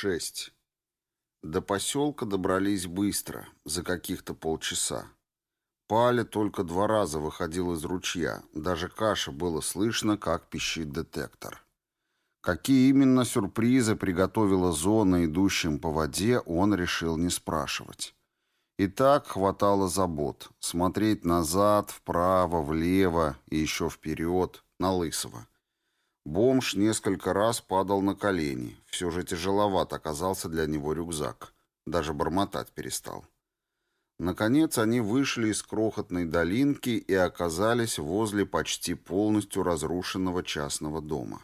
Шесть. До поселка добрались быстро, за каких-то полчаса. Паля только два раза выходил из ручья, даже каша было слышно, как пищит детектор. Какие именно сюрпризы приготовила зона идущим по воде, он решил не спрашивать. И так хватало забот. Смотреть назад, вправо, влево и еще вперед, на Лысого. Бомж несколько раз падал на колени. Все же тяжеловат оказался для него рюкзак. Даже бормотать перестал. Наконец они вышли из крохотной долинки и оказались возле почти полностью разрушенного частного дома.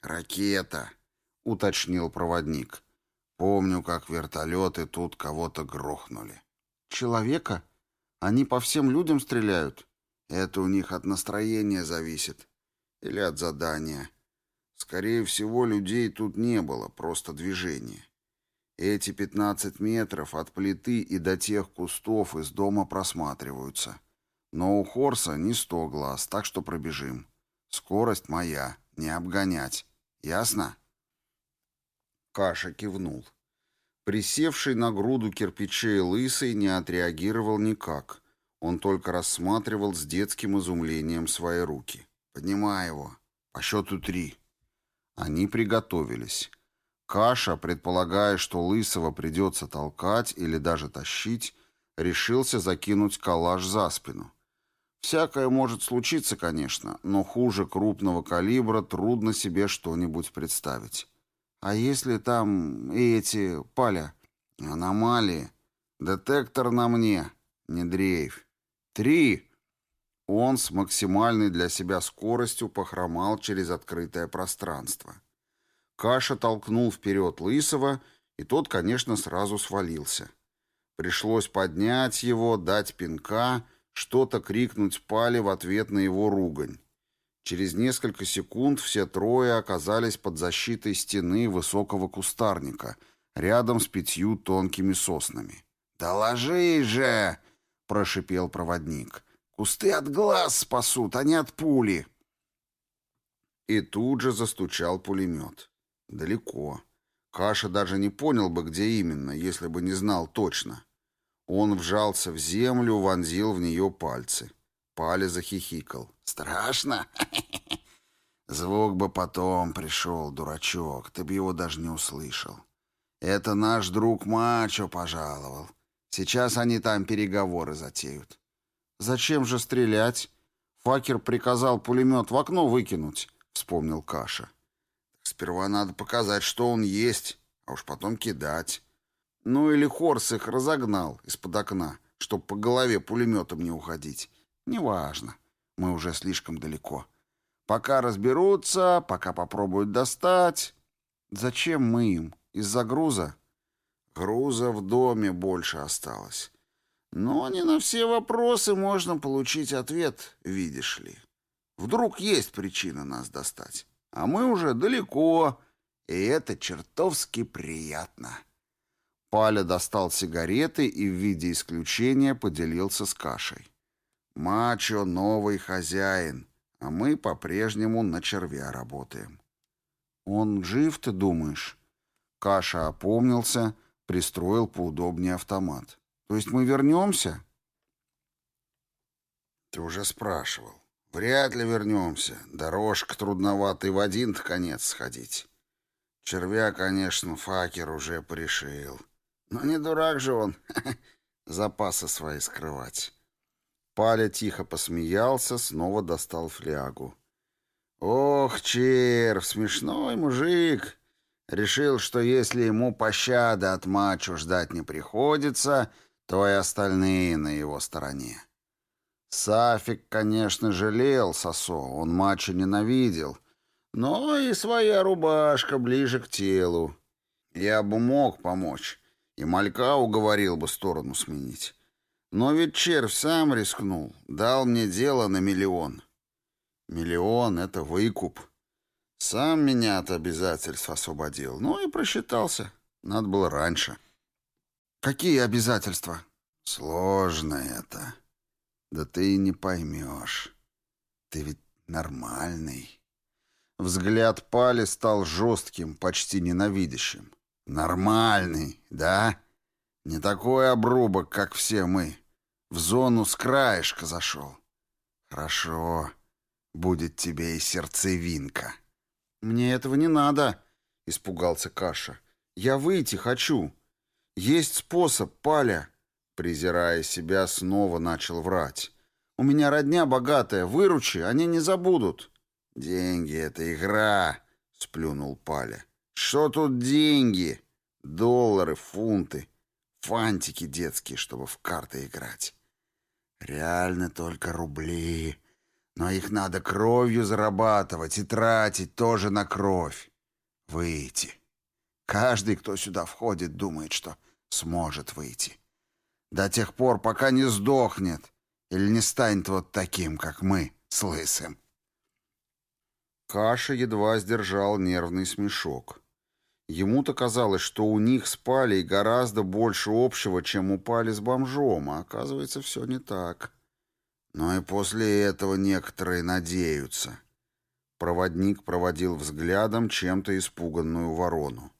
«Ракета», — уточнил проводник. «Помню, как вертолеты тут кого-то грохнули». «Человека? Они по всем людям стреляют?» «Это у них от настроения зависит. Или от задания. Скорее всего, людей тут не было, просто движение. Эти пятнадцать метров от плиты и до тех кустов из дома просматриваются. Но у Хорса не сто глаз, так что пробежим. Скорость моя, не обгонять. Ясно?» Каша кивнул. Присевший на груду кирпичей лысый не отреагировал никак. Он только рассматривал с детским изумлением свои руки. «Поднимай его. По счету три». Они приготовились. Каша, предполагая, что Лысого придется толкать или даже тащить, решился закинуть калаш за спину. Всякое может случиться, конечно, но хуже крупного калибра трудно себе что-нибудь представить. А если там и эти паля? Аномалии. Детектор на мне. Не дрейф. Три. Он с максимальной для себя скоростью похромал через открытое пространство. Каша толкнул вперед Лысого, и тот, конечно, сразу свалился. Пришлось поднять его, дать пинка — что-то крикнуть Пале в ответ на его ругань. Через несколько секунд все трое оказались под защитой стены высокого кустарника, рядом с пятью тонкими соснами. «Да ложись же!» — прошипел проводник. «Кусты от глаз спасут, а не от пули!» И тут же застучал пулемет. Далеко. Каша даже не понял бы, где именно, если бы не знал точно. Он вжался в землю, вонзил в нее пальцы. Паля захихикал. «Страшно? Звук бы потом пришел, дурачок. Ты бы его даже не услышал. Это наш друг Мачо пожаловал. Сейчас они там переговоры затеют». «Зачем же стрелять? Факер приказал пулемет в окно выкинуть», — вспомнил Каша. «Сперва надо показать, что он есть, а уж потом кидать». Ну или Хорс их разогнал из-под окна, чтоб по голове пулеметом не уходить. Неважно, мы уже слишком далеко. Пока разберутся, пока попробуют достать. Зачем мы им? Из-за груза? Груза в доме больше осталось. Но не на все вопросы можно получить ответ, видишь ли. Вдруг есть причина нас достать. А мы уже далеко, и это чертовски приятно. Паля достал сигареты и в виде исключения поделился с кашей. «Мачо — новый хозяин, а мы по-прежнему на червя работаем». «Он жив, ты думаешь?» Каша опомнился, пристроил поудобнее автомат. «То есть мы вернемся?» «Ты уже спрашивал. Вряд ли вернемся. Дорожка трудноватый в один-то конец сходить. Червя, конечно, факер уже порешил. Но не дурак же он запасы свои скрывать. Паля тихо посмеялся, снова достал флягу. «Ох, червь, смешной мужик!» Решил, что если ему пощады от мачо ждать не приходится, то и остальные на его стороне. Сафик, конечно, жалел Сосо, он мачо ненавидел, но и своя рубашка ближе к телу. Я бы мог помочь, и малька уговорил бы сторону сменить. Но ведь червь сам рискнул, дал мне дело на миллион. Миллион — это выкуп. Сам меня от обязательств освободил, ну и просчитался. Надо было раньше. Какие обязательства? Сложно это. Да ты не поймешь. Ты ведь нормальный. Взгляд Пали стал жестким, почти ненавидящим. Нормальный, да? Не такой обрубок, как все мы. В зону с краешка зашел. Хорошо. Будет тебе и сердцевинка. Мне этого не надо, испугался Каша. Я выйти хочу. Есть способ, Паля. Презирая себя, снова начал врать. У меня родня богатая, выручи, они не забудут. Деньги — это игра, сплюнул Паля. Что тут деньги? Доллары, фунты, фантики детские, чтобы в карты играть. Реально только рубли. Но их надо кровью зарабатывать и тратить тоже на кровь. Выйти. Каждый, кто сюда входит, думает, что сможет выйти. До тех пор, пока не сдохнет или не станет вот таким, как мы, с лысым. Каша едва сдержал нервный смешок. Ему-то казалось, что у них с Палей гораздо больше общего, чем у Пали с бомжом, а оказывается, все не так. Но и после этого некоторые надеются. Проводник проводил взглядом чем-то испуганную ворону.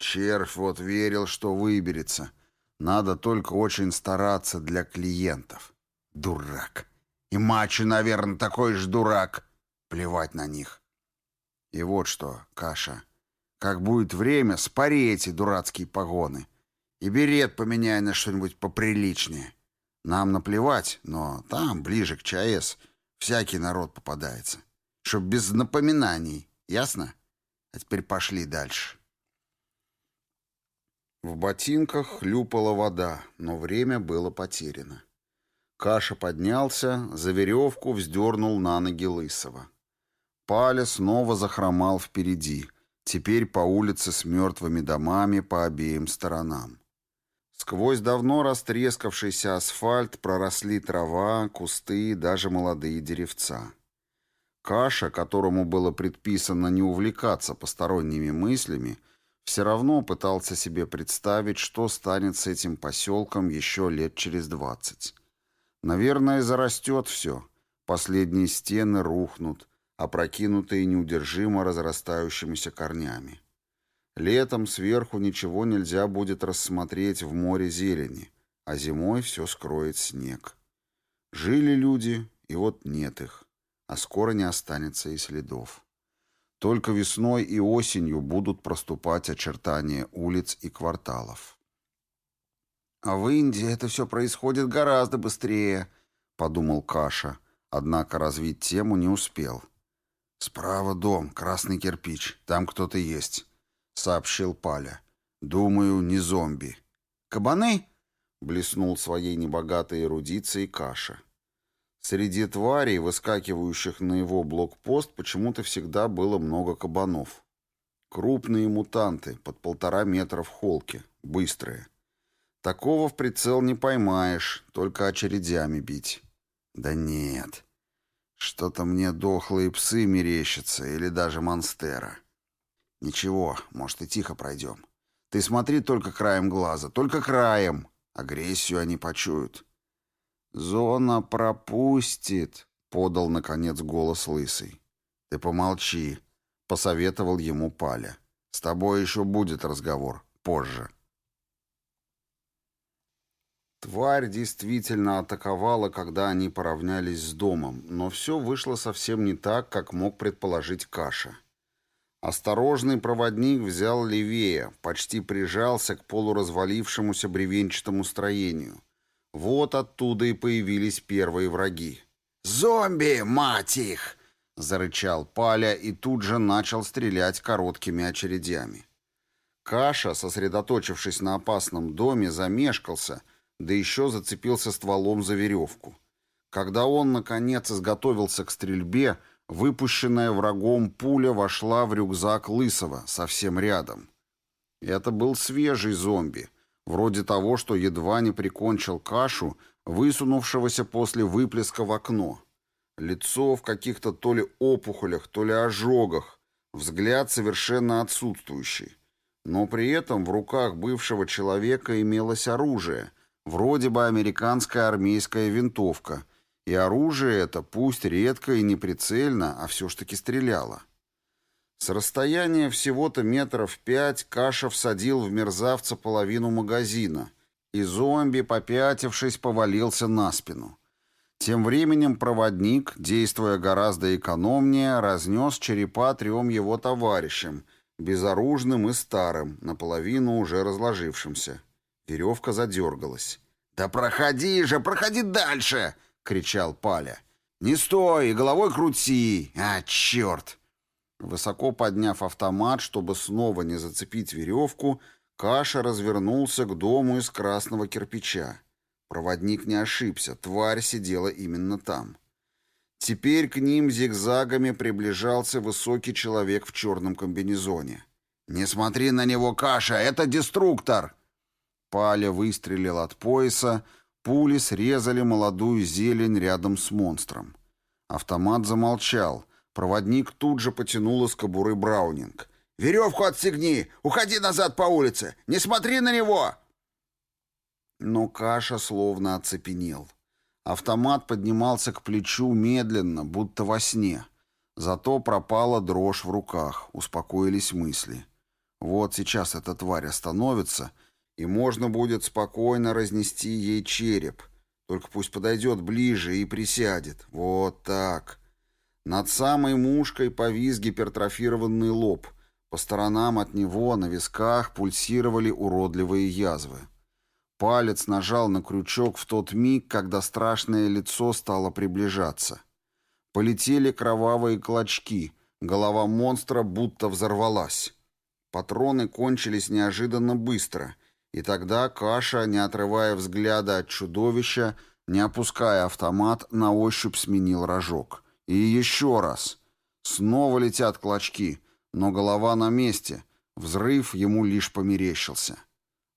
Червь вот верил, что выберется. Надо только очень стараться для клиентов. Дурак. И Мачо, наверное, такой же дурак. Плевать на них. И вот что, Каша... Как будет время, спари эти дурацкие погоны. И берет поменяй на что-нибудь поприличнее. Нам наплевать, но там, ближе к ЧАЭС, всякий народ попадается. Чтоб без напоминаний, ясно? А теперь пошли дальше. В ботинках хлюпала вода, но время было потеряно. Каша поднялся, за веревку вздернул на ноги Лысого. Паля снова захромал впереди — Теперь по улице с мертвыми домами по обеим сторонам. Сквозь давно растрескавшийся асфальт проросли трава, кусты и даже молодые деревца. Каша, которому было предписано не увлекаться посторонними мыслями, все равно пытался себе представить, что станет с этим поселком еще лет через двадцать. Наверное, зарастет все, последние стены рухнут, опрокинутые неудержимо разрастающимися корнями. Летом сверху ничего нельзя будет рассмотреть в море зелени, а зимой все скроет снег. Жили люди, и вот нет их, а скоро не останется и следов. Только весной и осенью будут проступать очертания улиц и кварталов. «А в Индии это все происходит гораздо быстрее», — подумал Каша, однако развить тему не успел. «Справа дом, красный кирпич. Там кто-то есть», — сообщил Паля. «Думаю, не зомби». «Кабаны?» — блеснул своей небогатой эрудицией Каша. Среди тварей, выскакивающих на его блокпост, почему-то всегда было много кабанов. Крупные мутанты, под полтора метра в холке, быстрые. Такого в прицел не поймаешь, только очередями бить. Да нет, что-то мне дохлые псы мерещатся или даже монстера. Ничего, может и тихо пройдем. Ты смотри только краем глаза, только краем. Агрессию они почуют. Зона пропустит, подал наконец голос лысый. Ты помолчи, посоветовал ему Паля. С тобой еще будет разговор позже. Тварь действительно атаковала, когда они поравнялись с домом, но все вышло совсем не так, как мог предположить Каша. Осторожный проводник взял левее, почти прижался к полуразвалившемуся бревенчатому строению. Вот оттуда и появились первые враги. «Зомби, мать их!» — зарычал Паля и тут же начал стрелять короткими очередями. Каша, сосредоточившись на опасном доме, замешкался — да еще зацепился стволом за веревку. Когда он, наконец, изготовился к стрельбе, выпущенная врагом пуля вошла в рюкзак Лысого, совсем рядом. Это был свежий зомби, вроде того, что едва не прикончил кашу, высунувшегося после выплеска в окно. Лицо в каких-то то ли опухолях, то ли ожогах, взгляд совершенно отсутствующий. Но при этом в руках бывшего человека имелось оружие — Вроде бы американская армейская винтовка. И оружие это, пусть редко и неприцельно, а все ж таки стреляло. С расстояния всего-то метров пять Каша всадил в мерзавца половину магазина, и зомби, попятившись, повалился на спину. Тем временем проводник, действуя гораздо экономнее, разнес черепа трем его товарищам, безоружным и старым, наполовину уже разложившимся. Веревка задергалась. «Да проходи же, проходи дальше!» — кричал Паля. «Не стой, головой крути! А, черт!» Высоко подняв автомат, чтобы снова не зацепить веревку, Каша развернулся к дому из красного кирпича. Проводник не ошибся, тварь сидела именно там. Теперь к ним зигзагами приближался высокий человек в черном комбинезоне. «Не смотри на него, Каша, это деструктор!» Паля выстрелил от пояса, пули срезали молодую зелень рядом с монстром. Автомат замолчал — Проводник тут же потянул из кобуры Браунинг. «Веревку отстегни! Уходи назад по улице! Не смотри на него!» Но Каша словно оцепенел. Автомат поднимался к плечу медленно, будто во сне. Зато пропала дрожь в руках, успокоились мысли. Вот сейчас эта тварь остановится, и можно будет спокойно разнести ей череп. Только пусть подойдет ближе и присядет. Вот так. Над самой мушкой повис гипертрофированный лоб. По сторонам от него на висках пульсировали уродливые язвы. Палец нажал на крючок в тот миг, когда страшное лицо стало приближаться. Полетели кровавые клочки, голова монстра будто взорвалась. Патроны кончились неожиданно быстро, и тогда Каша, не отрывая взгляда от чудовища, не опуская автомат, на ощупь сменил рожок — и еще раз. Снова летят клочки, но голова на месте. Взрыв ему лишь померещился.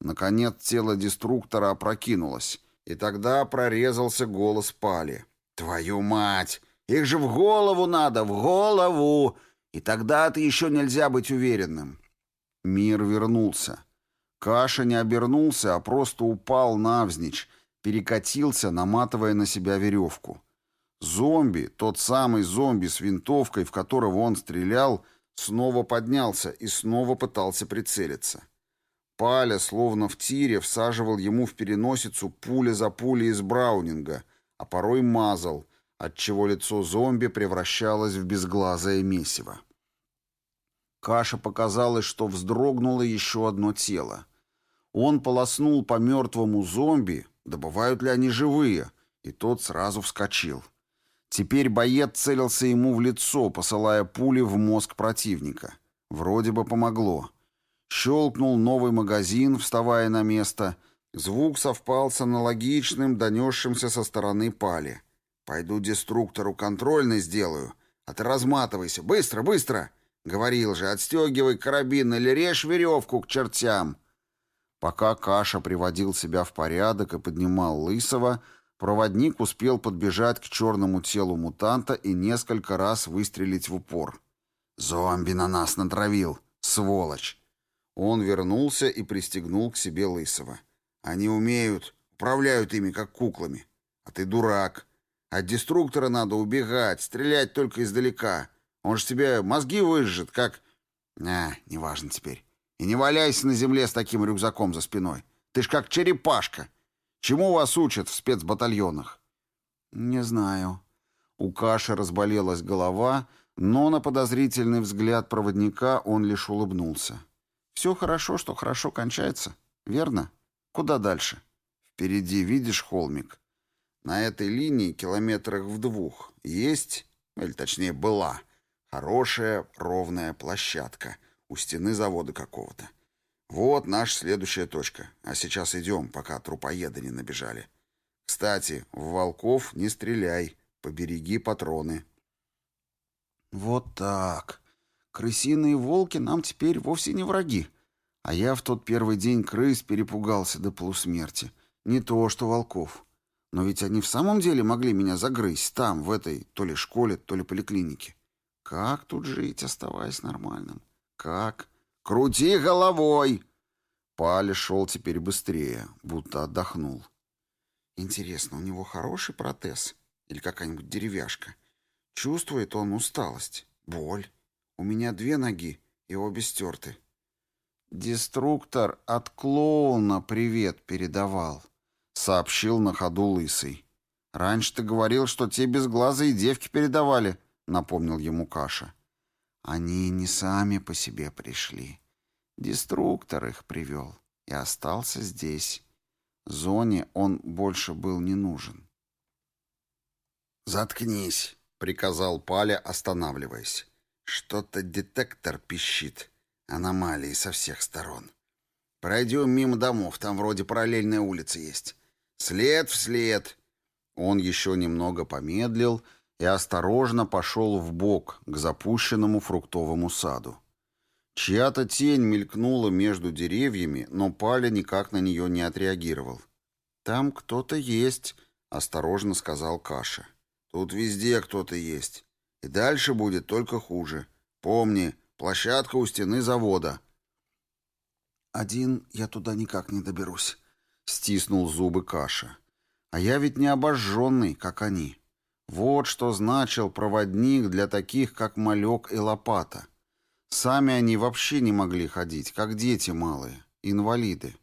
Наконец тело деструктора опрокинулось, и тогда прорезался голос Пали. «Твою мать! Их же в голову надо, в голову! И тогда-то еще нельзя быть уверенным!» Мир вернулся. Каша не обернулся, а просто упал навзничь, перекатился, наматывая на себя веревку. Зомби, тот самый зомби с винтовкой, в которого он стрелял, снова поднялся и снова пытался прицелиться. Паля, словно в тире, всаживал ему в переносицу пуля за пулей из браунинга, а порой мазал, отчего лицо зомби превращалось в безглазое месиво. Каша показалось, что вздрогнуло еще одно тело. Он полоснул по мертвому зомби, добывают ли они живые, и тот сразу вскочил. Теперь боец целился ему в лицо, посылая пули в мозг противника. Вроде бы помогло. Щелкнул новый магазин, вставая на место. Звук совпал с аналогичным, донесшимся со стороны пали. «Пойду деструктору контрольный сделаю, а ты разматывайся. Быстро, быстро!» Говорил же, отстегивай карабин или режь веревку к чертям. Пока Каша приводил себя в порядок и поднимал Лысого, Проводник успел подбежать к черному телу мутанта и несколько раз выстрелить в упор. «Зомби на нас натравил! Сволочь!» Он вернулся и пристегнул к себе Лысого. «Они умеют, управляют ими, как куклами. А ты дурак. От деструктора надо убегать, стрелять только издалека. Он же тебе мозги выжжет, как...» «А, неважно теперь. И не валяйся на земле с таким рюкзаком за спиной. Ты ж как черепашка. Чему вас учат в спецбатальонах?» «Не знаю». У Каши разболелась голова, но на подозрительный взгляд проводника он лишь улыбнулся. «Все хорошо, что хорошо кончается, верно? Куда дальше?» «Впереди видишь холмик? На этой линии, километрах в двух, есть, или точнее была, хорошая ровная площадка у стены завода какого-то. Вот наша следующая точка. А сейчас идем, пока трупоеды не набежали. Кстати, в волков не стреляй, побереги патроны. Вот так. Крысиные волки нам теперь вовсе не враги. А я в тот первый день крыс перепугался до полусмерти. Не то, что волков. Но ведь они в самом деле могли меня загрызть там, в этой то ли школе, то ли поликлинике. Как тут жить, оставаясь нормальным? Как? «Крути головой!» Паля шел теперь быстрее, будто отдохнул. Интересно, у него хороший протез или какая-нибудь деревяшка? Чувствует он усталость, боль. У меня две ноги, и обе стерты. «Деструктор от клоуна привет передавал», — сообщил на ходу Лысый. «Раньше ты говорил, что те безглазые девки передавали», — напомнил ему Каша. «Они не сами по себе пришли. Деструктор их привел и остался здесь. Зоне он больше был не нужен». «Заткнись», — приказал Паля, останавливаясь. «Что-то детектор пищит. Аномалии со всех сторон. Пройдем мимо домов, там вроде параллельная улица есть. След в след». Он еще немного помедлил и осторожно пошел в бок к запущенному фруктовому саду. Чья-то тень мелькнула между деревьями, но Паля никак на нее не отреагировал. «Там кто-то есть», — осторожно сказал Каша. Тут везде кто-то есть. И дальше будет только хуже. Помни, площадка у стены завода. Один я туда никак не доберусь, стиснул зубы Каша. А я ведь не обожженный, как они. Вот что значил проводник для таких, как Малек и Лопата. Сами они вообще не могли ходить, как дети малые, инвалиды.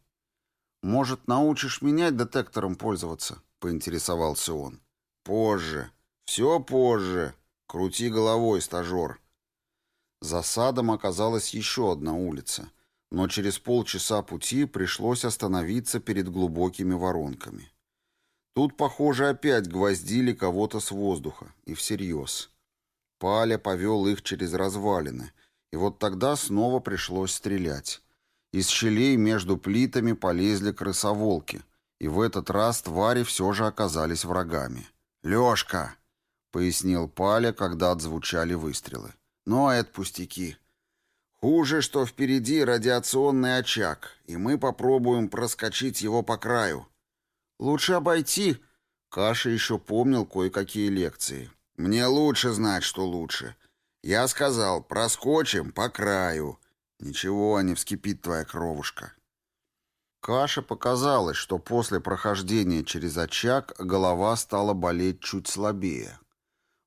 «Может, научишь меня детектором пользоваться?» — поинтересовался он. «Позже», «Все позже. Крути головой, стажер». За садом оказалась еще одна улица, но через полчаса пути пришлось остановиться перед глубокими воронками. Тут, похоже, опять гвоздили кого-то с воздуха, и всерьез. Паля повел их через развалины, и вот тогда снова пришлось стрелять. Из щелей между плитами полезли крысоволки, и в этот раз твари все же оказались врагами. «Лешка!» — пояснил Паля, когда отзвучали выстрелы. «Но это пустяки. Хуже, что впереди радиационный очаг, и мы попробуем проскочить его по краю. Лучше обойти». Каша еще помнил кое-какие лекции. «Мне лучше знать, что лучше. Я сказал, проскочим по краю. Ничего, не вскипит твоя кровушка». Каше показалось, что после прохождения через очаг голова стала болеть чуть слабее.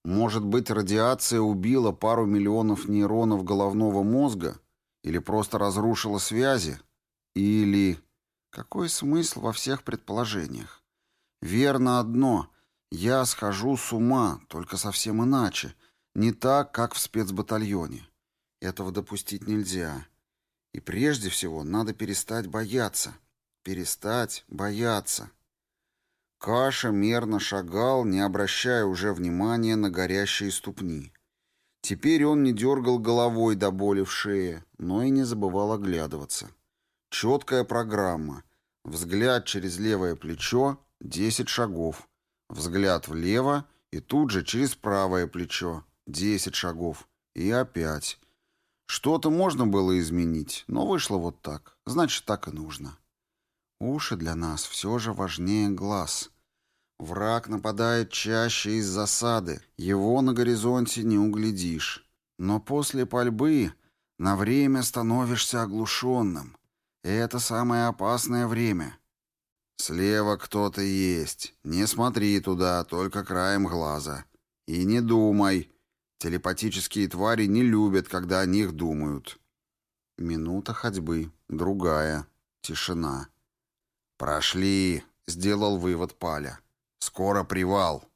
Может быть, радиация убила пару миллионов нейронов головного мозга? Или просто разрушила связи? Или... Какой смысл во всех предположениях? Верно одно. Я схожу с ума, только совсем иначе. Не так, как в спецбатальоне. Этого допустить нельзя. И прежде всего надо перестать бояться. Перестать бояться. Каша мерно шагал, не обращая уже внимания на горящие ступни. Теперь он не дергал головой до боли в шее, но и не забывал оглядываться. Четкая программа. Взгляд через левое плечо — 10 шагов. Взгляд влево и тут же через правое плечо — 10 шагов. И опять. Что-то можно было изменить, но вышло вот так. Значит, так и нужно. Уши для нас все же важнее глаз — Враг нападает чаще из засады, его на горизонте не углядишь. Но после пальбы на время становишься оглушенным. Это самое опасное время. Слева кто-то есть. Не смотри туда, только краем глаза. И не думай. Телепатические твари не любят, когда о них думают. Минута ходьбы, другая, тишина. «Прошли», — сделал вывод Паля. Скоро привал.